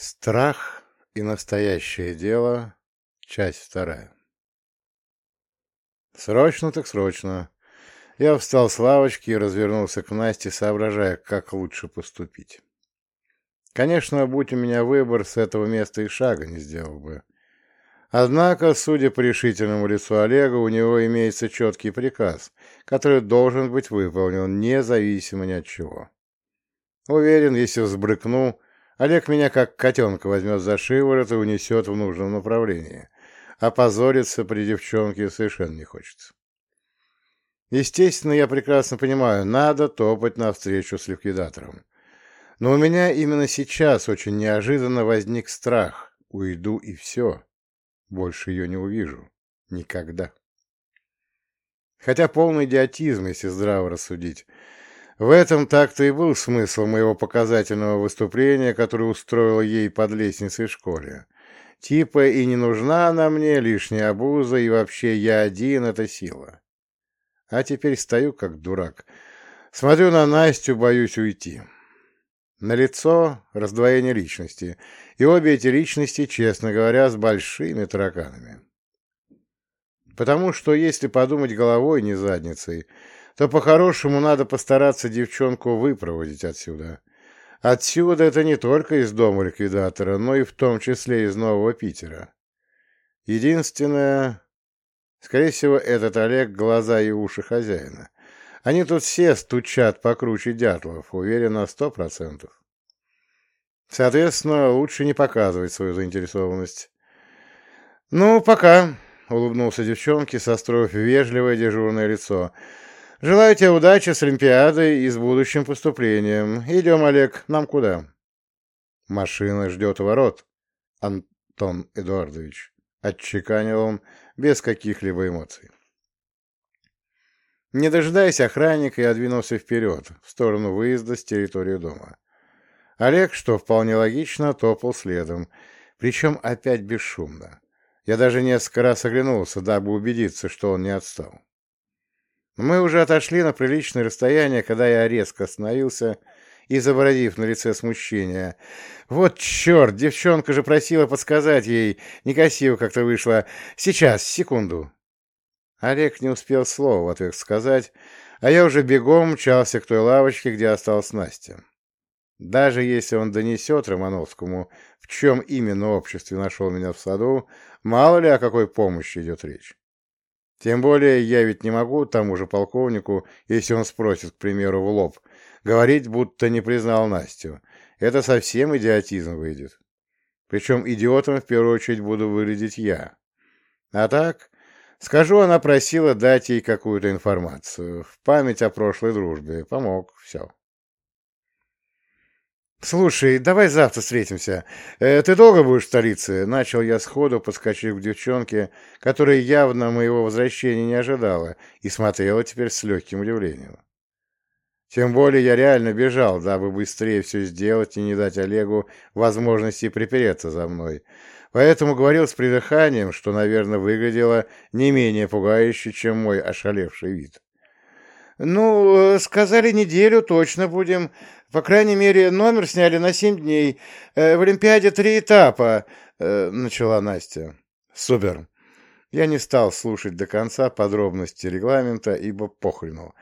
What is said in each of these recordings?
Страх и настоящее дело. Часть вторая. Срочно так срочно. Я встал с лавочки и развернулся к Насте, соображая, как лучше поступить. Конечно, будь у меня выбор, с этого места и шага не сделал бы. Однако, судя по решительному лицу Олега, у него имеется четкий приказ, который должен быть выполнен, независимо ни от чего. Уверен, если взбрыкну, Олег меня как котенка возьмет за шиворот и унесет в нужном направлении. Опозориться при девчонке совершенно не хочется. Естественно, я прекрасно понимаю, надо топать навстречу с ликвидатором. Но у меня именно сейчас очень неожиданно возник страх. Уйду и все. Больше ее не увижу. Никогда. Хотя полный идиотизм, если здраво рассудить. В этом так-то и был смысл моего показательного выступления, которое устроил ей под лестницей в школе. Типа и не нужна она мне лишняя обуза, и вообще я один — это сила. А теперь стою как дурак. Смотрю на Настю, боюсь уйти. На лицо раздвоение личности, и обе эти личности, честно говоря, с большими тараканами. Потому что, если подумать головой, не задницей, то по-хорошему надо постараться девчонку выпроводить отсюда. Отсюда это не только из дома ликвидатора, но и в том числе из Нового Питера. Единственное... Скорее всего, этот Олег — глаза и уши хозяина. Они тут все стучат покруче дятлов, уверен на сто процентов. Соответственно, лучше не показывать свою заинтересованность. «Ну, пока», — улыбнулся девчонке, состроив вежливое дежурное лицо — Желаю тебе удачи с Олимпиадой и с будущим поступлением. Идем, Олег, нам куда? Машина ждет ворот, Антон Эдуардович. Отчеканил он без каких-либо эмоций. Не дожидаясь охранника, я двинулся вперед, в сторону выезда с территории дома. Олег, что вполне логично, топал следом, причем опять бесшумно. Я даже несколько раз оглянулся, дабы убедиться, что он не отстал. Мы уже отошли на приличное расстояние, когда я резко остановился, изобразив на лице смущение. «Вот черт, девчонка же просила подсказать ей. Некрасиво как-то вышло. Сейчас, секунду». Олег не успел слова в ответ сказать, а я уже бегом мчался к той лавочке, где осталась Настя. Даже если он донесет Романовскому, в чем именно обществе нашел меня в саду, мало ли о какой помощи идет речь. Тем более я ведь не могу тому же полковнику, если он спросит, к примеру, в лоб, говорить, будто не признал Настю. Это совсем идиотизм выйдет. Причем идиотом в первую очередь буду выглядеть я. А так, скажу, она просила дать ей какую-то информацию. В память о прошлой дружбе. Помог. Все. «Слушай, давай завтра встретимся. Э, ты долго будешь в столице?» Начал я сходу, подскочив к девчонке, которая явно моего возвращения не ожидала и смотрела теперь с легким удивлением. Тем более я реально бежал, дабы быстрее все сделать и не дать Олегу возможности припереться за мной. Поэтому говорил с придыханием, что, наверное, выглядело не менее пугающе, чем мой ошалевший вид. «Ну, э, сказали, неделю точно будем. По крайней мере, номер сняли на семь дней. Э, в Олимпиаде три этапа», э, — начала Настя. «Супер». Я не стал слушать до конца подробности регламента, ибо похрену.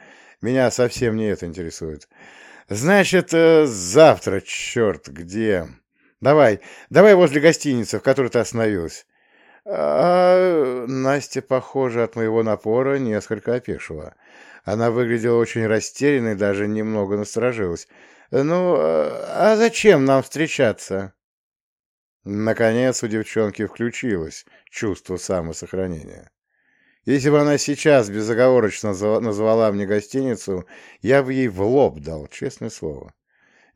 Меня совсем не это интересует. «Значит, завтра, черт, где?» «Давай, давай возле гостиницы, в которой ты остановилась». А Настя, похоже, от моего напора несколько опешила. Она выглядела очень растерянной, даже немного насторожилась. «Ну, а зачем нам встречаться?» Наконец у девчонки включилось чувство самосохранения. Если бы она сейчас безоговорочно назвала мне гостиницу, я бы ей в лоб дал, честное слово.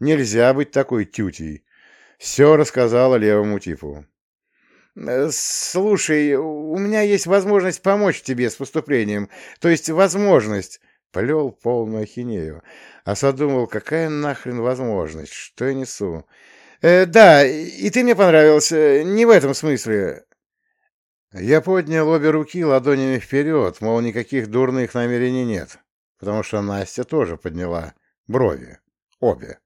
Нельзя быть такой тютей. Все рассказала левому типу. Э, «Слушай, у меня есть возможность помочь тебе с поступлением. То есть возможность...» Плел полную ахинею. А задумал, какая нахрен возможность? Что я несу? Э, «Да, и ты мне понравился. Не в этом смысле». Я поднял обе руки ладонями вперед, мол, никаких дурных намерений нет. Потому что Настя тоже подняла брови. Обе.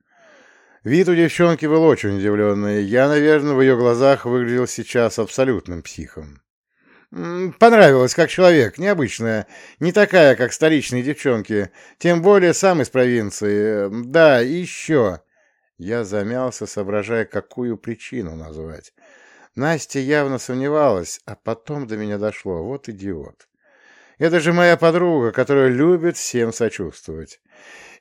Вид у девчонки был очень удивленный. Я, наверное, в ее глазах выглядел сейчас абсолютным психом. Понравилась как человек, необычная, не такая, как столичные девчонки, тем более сам из провинции. Да, и еще. Я замялся, соображая, какую причину назвать. Настя явно сомневалась, а потом до меня дошло. Вот идиот. Это же моя подруга, которая любит всем сочувствовать.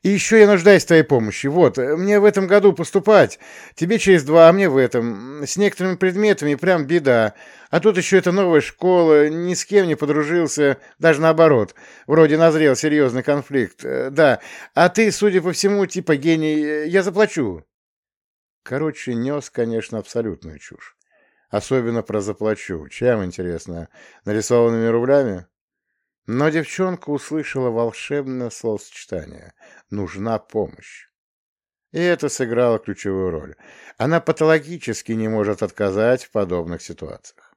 И еще я нуждаюсь в твоей помощи. Вот, мне в этом году поступать. Тебе через два, а мне в этом. С некоторыми предметами прям беда. А тут еще эта новая школа, ни с кем не подружился, даже наоборот. Вроде назрел серьезный конфликт. Э, да, а ты, судя по всему, типа гений. Я заплачу. Короче, нес, конечно, абсолютную чушь. Особенно про заплачу. Чем, интересно? Нарисованными рублями? Но девчонка услышала волшебное словосочетание «нужна помощь». И это сыграло ключевую роль. Она патологически не может отказать в подобных ситуациях.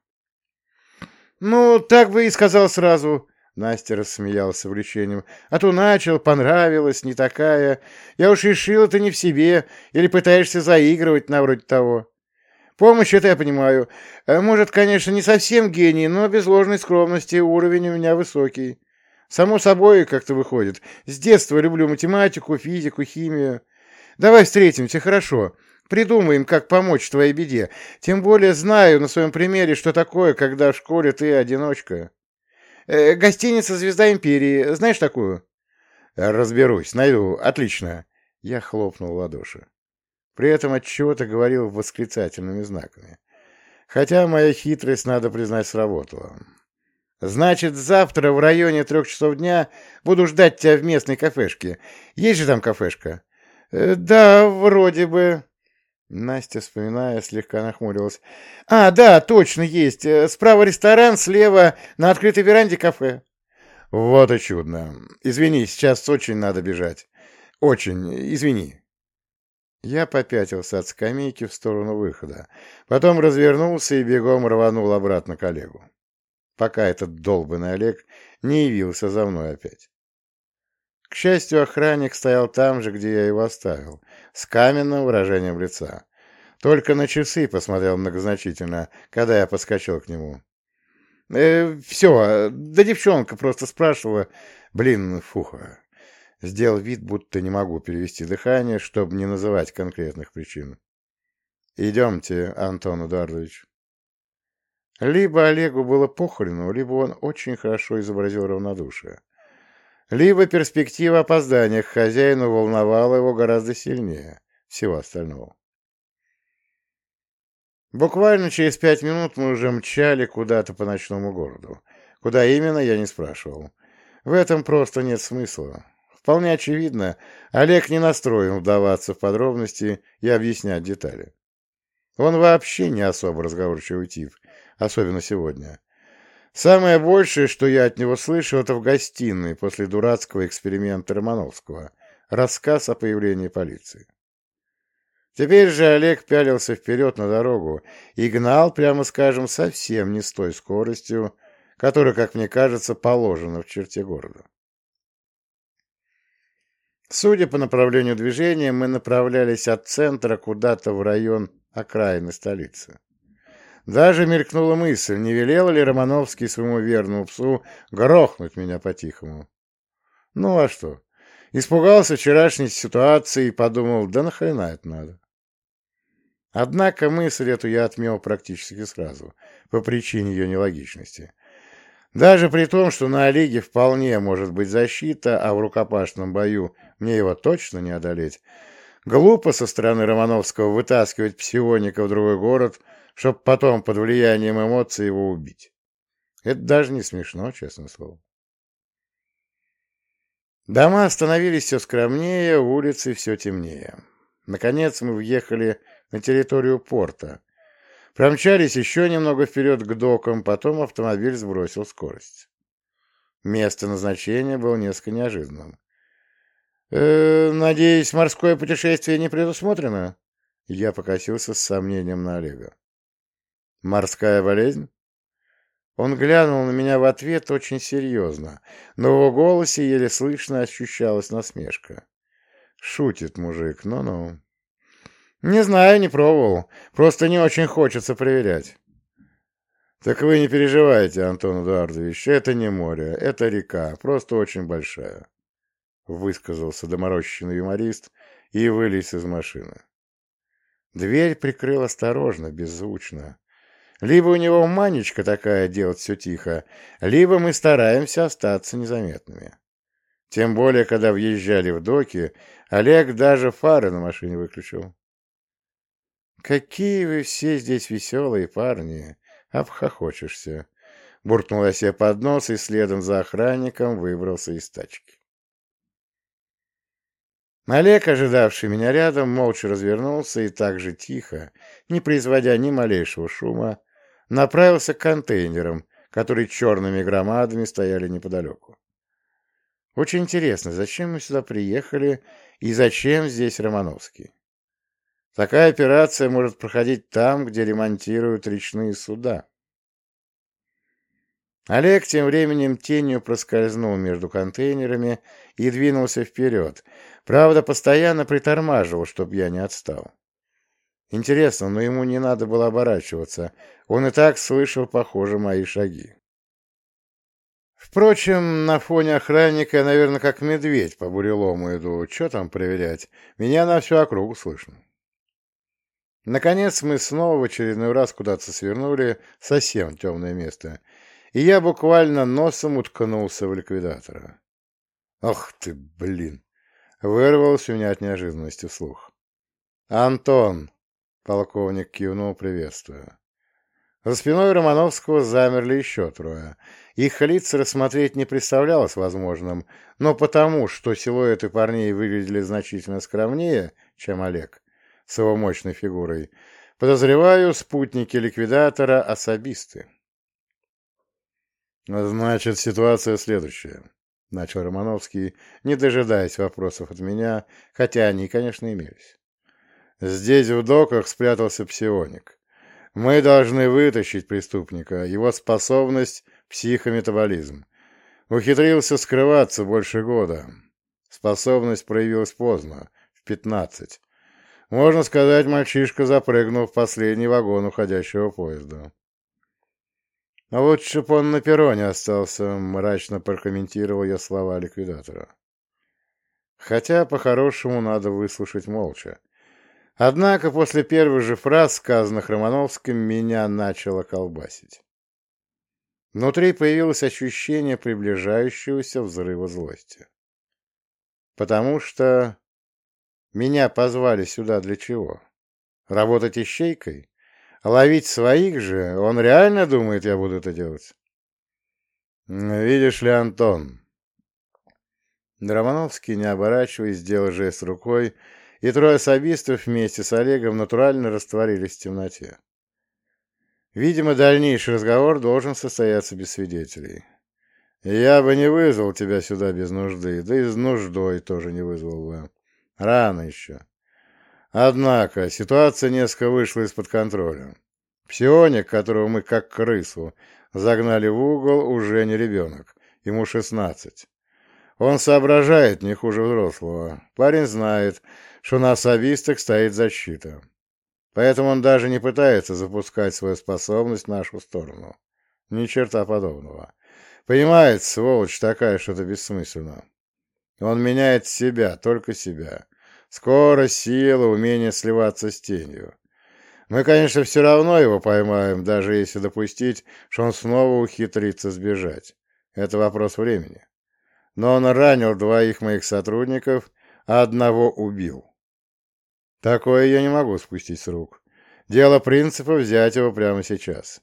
«Ну, так бы и сказал сразу», — Настя рассмеялась увлечением. «А то начал, понравилось, не такая. Я уж решил, ты не в себе, или пытаешься заигрывать на вроде того». Помощь, это я понимаю. Э, может, конечно, не совсем гений, но без ложной скромности уровень у меня высокий. Само собой как-то выходит. С детства люблю математику, физику, химию. Давай встретимся, хорошо. Придумаем, как помочь твоей беде. Тем более знаю на своем примере, что такое, когда в школе ты одиночка. Э, гостиница «Звезда Империи». Знаешь такую? Разберусь, найду. Отлично. Я хлопнул в ладоши. При этом отчего-то говорил восклицательными знаками. Хотя моя хитрость, надо признать, сработала. «Значит, завтра в районе трех часов дня буду ждать тебя в местной кафешке. Есть же там кафешка?» э, «Да, вроде бы...» Настя, вспоминая, слегка нахмурилась. «А, да, точно есть. Э, справа ресторан, слева на открытой веранде кафе». «Вот и чудно. Извини, сейчас очень надо бежать. Очень, извини». Я попятился от скамейки в сторону выхода, потом развернулся и бегом рванул обратно к Олегу, пока этот долбанный Олег не явился за мной опять. К счастью, охранник стоял там же, где я его оставил, с каменным выражением лица. Только на часы посмотрел многозначительно, когда я подскочил к нему. «Э, «Все, да девчонка просто спрашивала. Блин, фуха, Сделал вид, будто не могу перевести дыхание, чтобы не называть конкретных причин. «Идемте, Антон Эдуардович». Либо Олегу было похрену, либо он очень хорошо изобразил равнодушие. Либо перспектива опоздания к хозяину волновала его гораздо сильнее всего остального. Буквально через пять минут мы уже мчали куда-то по ночному городу. Куда именно, я не спрашивал. В этом просто нет смысла. Вполне очевидно, Олег не настроен вдаваться в подробности и объяснять детали. Он вообще не особо разговорчивый тип, особенно сегодня. Самое большее, что я от него слышал, это в гостиной после дурацкого эксперимента Романовского, рассказ о появлении полиции. Теперь же Олег пялился вперед на дорогу и гнал, прямо скажем, совсем не с той скоростью, которая, как мне кажется, положена в черте города. Судя по направлению движения, мы направлялись от центра куда-то в район окраины столицы. Даже мелькнула мысль, не велел ли Романовский своему верному псу грохнуть меня по-тихому. Ну а что? Испугался вчерашней ситуации и подумал, да нахрена это надо? Однако мысль эту я отмел практически сразу, по причине ее нелогичности. Даже при том, что на Олеге вполне может быть защита, а в рукопашном бою мне его точно не одолеть, глупо со стороны Романовского вытаскивать псионика в другой город, чтобы потом под влиянием эмоций его убить. Это даже не смешно, честное слово. Дома становились все скромнее, улицы все темнее. Наконец мы въехали на территорию порта, Промчались еще немного вперед к докам, потом автомобиль сбросил скорость. Место назначения было несколько неожиданным. «Э, «Надеюсь, морское путешествие не предусмотрено?» Я покосился с сомнением на Олега. «Морская болезнь?» Он глянул на меня в ответ очень серьезно, но в его голосе еле слышно ощущалась насмешка. «Шутит мужик, ну-ну». Не знаю, не пробовал. Просто не очень хочется проверять. Так вы не переживайте, Антон Эдуардович, это не море, это река, просто очень большая. Высказался доморощенный юморист и вылез из машины. Дверь прикрыл осторожно, беззвучно. Либо у него манечка такая делать все тихо, либо мы стараемся остаться незаметными. Тем более, когда въезжали в доки, Олег даже фары на машине выключил. «Какие вы все здесь веселые парни!» — обхохочешься. Буркнул я себе под нос и следом за охранником выбрался из тачки. Олег, ожидавший меня рядом, молча развернулся и так же тихо, не производя ни малейшего шума, направился к контейнерам, которые черными громадами стояли неподалеку. Очень интересно, зачем мы сюда приехали и зачем здесь Романовский? Такая операция может проходить там, где ремонтируют речные суда. Олег тем временем тенью проскользнул между контейнерами и двинулся вперед. Правда, постоянно притормаживал, чтобы я не отстал. Интересно, но ему не надо было оборачиваться. Он и так слышал, похоже, мои шаги. Впрочем, на фоне охранника я, наверное, как медведь по бурелому иду. Что там проверять? Меня на всю округу слышно. Наконец мы снова в очередной раз куда-то свернули, совсем темное место, и я буквально носом уткнулся в ликвидатора. «Ох ты, блин!» — вырвался у меня от неожиданности вслух. «Антон!» — полковник кивнул, приветствуя. За спиной Романовского замерли еще трое. Их лица рассмотреть не представлялось возможным, но потому, что силуэты парней выглядели значительно скромнее, чем Олег, с его мощной фигурой. Подозреваю, спутники ликвидатора — особисты. «Значит, ситуация следующая», — начал Романовский, не дожидаясь вопросов от меня, хотя они, конечно, имелись. «Здесь в доках спрятался псионик. Мы должны вытащить преступника, его способность — психометаболизм. Ухитрился скрываться больше года. Способность проявилась поздно, в пятнадцать. Можно сказать, мальчишка запрыгнул в последний вагон уходящего поезда. А лучше б он на перроне остался, мрачно прокомментировал я слова ликвидатора. Хотя, по-хорошему, надо выслушать молча. Однако после первых же фраз, сказанных Романовским, меня начало колбасить. Внутри появилось ощущение приближающегося взрыва злости. Потому что меня позвали сюда для чего? Работать ищейкой? Ловить своих же? Он реально думает, я буду это делать? Видишь ли, Антон? Романовский, не оборачиваясь, сделал жест рукой, и трое сабистов вместе с Олегом натурально растворились в темноте. Видимо, дальнейший разговор должен состояться без свидетелей. Я бы не вызвал тебя сюда без нужды, да и с нуждой тоже не вызвал бы. Рано еще. Однако ситуация несколько вышла из-под контроля. Псионик, которого мы как крысу загнали в угол, уже не ребенок. Ему шестнадцать. Он соображает не хуже взрослого. Парень знает, что на особистах стоит защита. Поэтому он даже не пытается запускать свою способность в нашу сторону. Ни черта подобного. Понимает, сволочь такая, что это бессмысленно. Он меняет себя, только себя. Скорость, сила, умение сливаться с тенью. Мы, конечно, все равно его поймаем, даже если допустить, что он снова ухитрится сбежать. Это вопрос времени. Но он ранил двоих моих сотрудников, а одного убил. Такое я не могу спустить с рук. Дело принципа взять его прямо сейчас.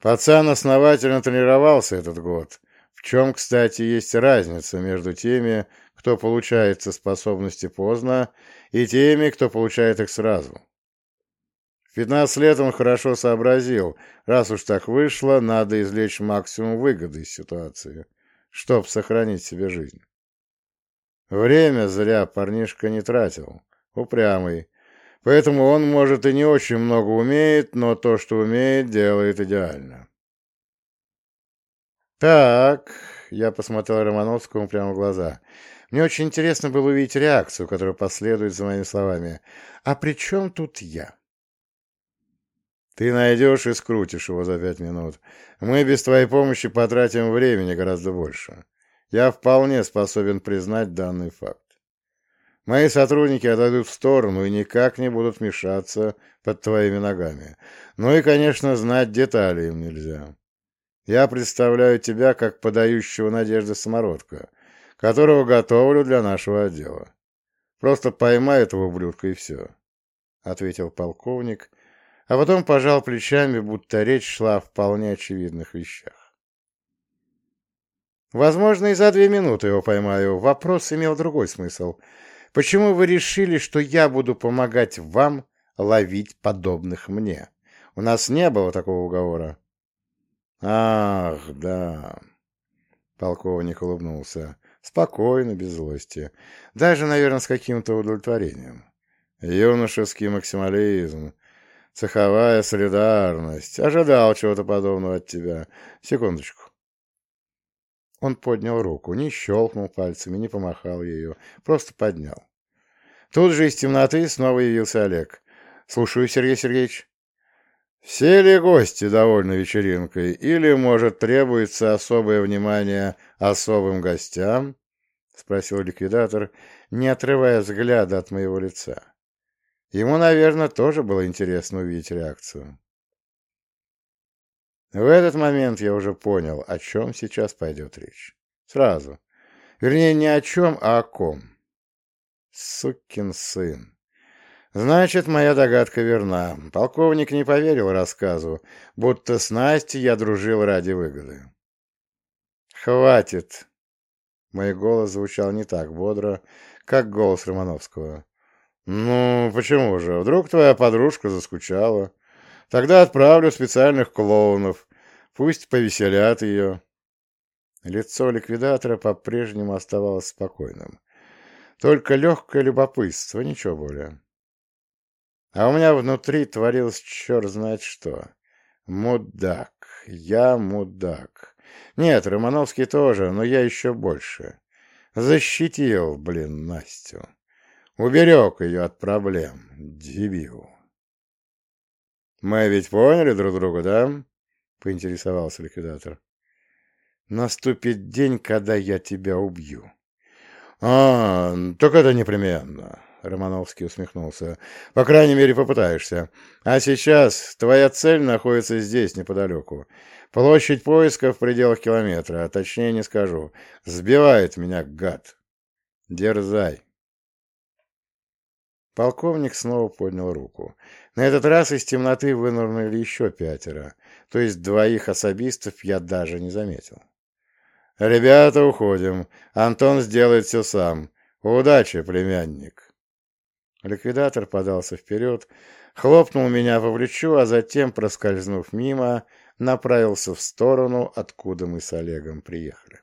Пацан основательно тренировался этот год, в чем, кстати, есть разница между теми, кто получает способности поздно, и теми, кто получает их сразу. В 15 лет он хорошо сообразил, раз уж так вышло, надо извлечь максимум выгоды из ситуации, чтобы сохранить себе жизнь. Время зря парнишка не тратил, упрямый, поэтому он, может, и не очень много умеет, но то, что умеет, делает идеально. «Так», — я посмотрел Романовскому прямо в глаза. Мне очень интересно было увидеть реакцию, которая последует за моими словами. «А при чем тут я?» «Ты найдешь и скрутишь его за пять минут. Мы без твоей помощи потратим времени гораздо больше. Я вполне способен признать данный факт. Мои сотрудники отойдут в сторону и никак не будут мешаться под твоими ногами. Ну и, конечно, знать детали им нельзя. Я представляю тебя как подающего надежды самородка, которого готовлю для нашего отдела. Просто поймай этого ублюдка и все, — ответил полковник, а потом пожал плечами, будто речь шла о вполне очевидных вещах. Возможно, и за две минуты его поймаю. Вопрос имел другой смысл. Почему вы решили, что я буду помогать вам ловить подобных мне? У нас не было такого уговора. Ах, да. Полковник улыбнулся. Спокойно, без злости. Даже, наверное, с каким-то удовлетворением. Юношеский максимализм. Цеховая солидарность. Ожидал чего-то подобного от тебя. Секундочку. Он поднял руку, не щелкнул пальцами, не помахал ее, просто поднял. Тут же из темноты снова явился Олег. «Слушаю, Сергей Сергеевич». «Все ли гости довольны вечеринкой? Или, может, требуется особое внимание особым гостям?» — спросил ликвидатор, не отрывая взгляда от моего лица. Ему, наверное, тоже было интересно увидеть реакцию. В этот момент я уже понял, о чем сейчас пойдет речь. Сразу. Вернее, не о чем, а о ком. Сукин сын. Значит, моя догадка верна. Полковник не поверил рассказу, будто с Настей я дружил ради выгоды. «Хватит!» Мой голос звучал не так бодро, как голос Романовского. «Ну, почему же? Вдруг твоя подружка заскучала? Тогда отправлю специальных клоунов. Пусть повеселят ее». Лицо ликвидатора по-прежнему оставалось спокойным. Только легкое любопытство, ничего более. А у меня внутри творилось черт знает что. Мудак. Я мудак. Нет, Романовский тоже, но я еще больше. Защитил, блин, Настю. Уберег ее от проблем. Дебил. «Мы ведь поняли друг друга, да?» — поинтересовался ликвидатор. «Наступит день, когда я тебя убью». «А, так это непременно. Романовский усмехнулся. «По крайней мере, попытаешься. А сейчас твоя цель находится здесь, неподалеку. Площадь поиска в пределах километра, а точнее не скажу. Сбивает меня гад. Дерзай». Полковник снова поднял руку. На этот раз из темноты вынырнули еще пятеро, то есть двоих особистов я даже не заметил. «Ребята, уходим. Антон сделает все сам. Удачи, племянник!» Ликвидатор подался вперед, хлопнул меня по плечу, а затем, проскользнув мимо, направился в сторону, откуда мы с Олегом приехали.